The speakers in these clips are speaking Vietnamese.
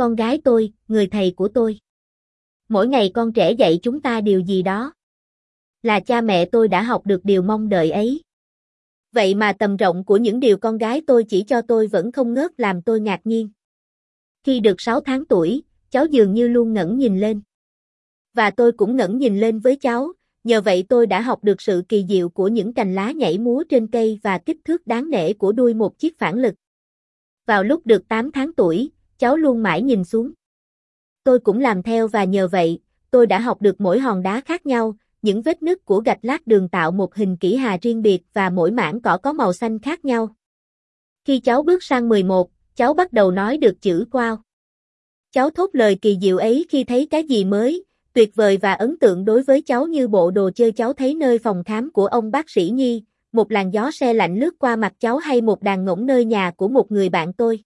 con gái tôi, người thầy của tôi. Mỗi ngày con trẻ dạy chúng ta điều gì đó. Là cha mẹ tôi đã học được điều mong đợi ấy. Vậy mà tầm rộng của những điều con gái tôi chỉ cho tôi vẫn không ngớt làm tôi ngạc nhiên. Khi được 6 tháng tuổi, cháu dường như luôn ngẩng nhìn lên. Và tôi cũng ngẩng nhìn lên với cháu, nhờ vậy tôi đã học được sự kỳ diệu của những cành lá nhảy múa trên cây và kích thước đáng nể của đuôi một chiếc phản lực. Vào lúc được 8 tháng tuổi, cháu luôn mãi nhìn xuống. Tôi cũng làm theo và nhờ vậy, tôi đã học được mỗi hòn đá khác nhau, những vết nứt của gạch lát đường tạo một hình kỹ hà riêng biệt và mỗi mảng cỏ có màu xanh khác nhau. Khi cháu bước sang 11, cháu bắt đầu nói được chữ wow. Cháu thốt lời kỳ diệu ấy khi thấy cái gì mới, tuyệt vời và ấn tượng đối với cháu như bộ đồ chơi cháu thấy nơi phòng khám của ông bác sĩ Nhi, một làn gió xe lạnh lướt qua mặt cháu hay một đàn ngỗng nơi nhà của một người bạn tôi.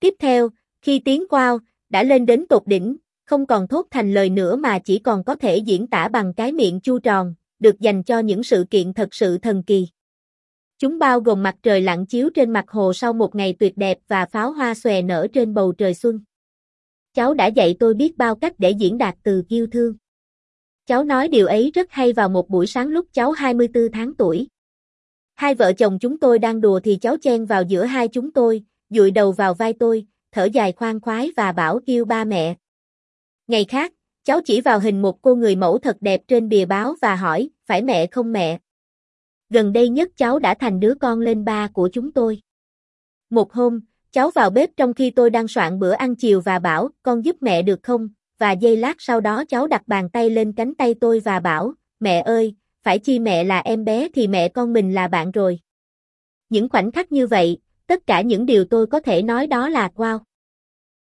Tiếp theo, khi tiếng wow, đã lên đến tột đỉnh, không còn thốt thành lời nữa mà chỉ còn có thể diễn tả bằng cái miệng chu tròn, được dành cho những sự kiện thật sự thần kỳ. Chúng bao gồm mặt trời lặn chiếu trên mặt hồ sau một ngày tuyệt đẹp và pháo hoa xòe nở trên bầu trời xuân. Cháu đã dạy tôi biết bao cách để diễn đạt từ yêu thương. Cháu nói điều ấy rất hay vào một buổi sáng lúc cháu 24 tháng tuổi. Hai vợ chồng chúng tôi đang đùa thì cháu chen vào giữa hai chúng tôi, dụi đầu vào vai tôi, thở dài khoan khoái và bảo kêu ba mẹ. Ngày khác, cháu chỉ vào hình một cô người mẫu thật đẹp trên bìa báo và hỏi, phải mẹ không mẹ? Gần đây nhất cháu đã thành đứa con lên ba của chúng tôi. Một hôm, cháu vào bếp trong khi tôi đang soạn bữa ăn chiều và bảo, con giúp mẹ được không? Và giây lát sau đó cháu đặt bàn tay lên cánh tay tôi và bảo, mẹ ơi, phải chi mẹ là em bé thì mẹ con mình là bạn rồi. Những khoảnh khắc như vậy, tất cả những điều tôi có thể nói đó là wow.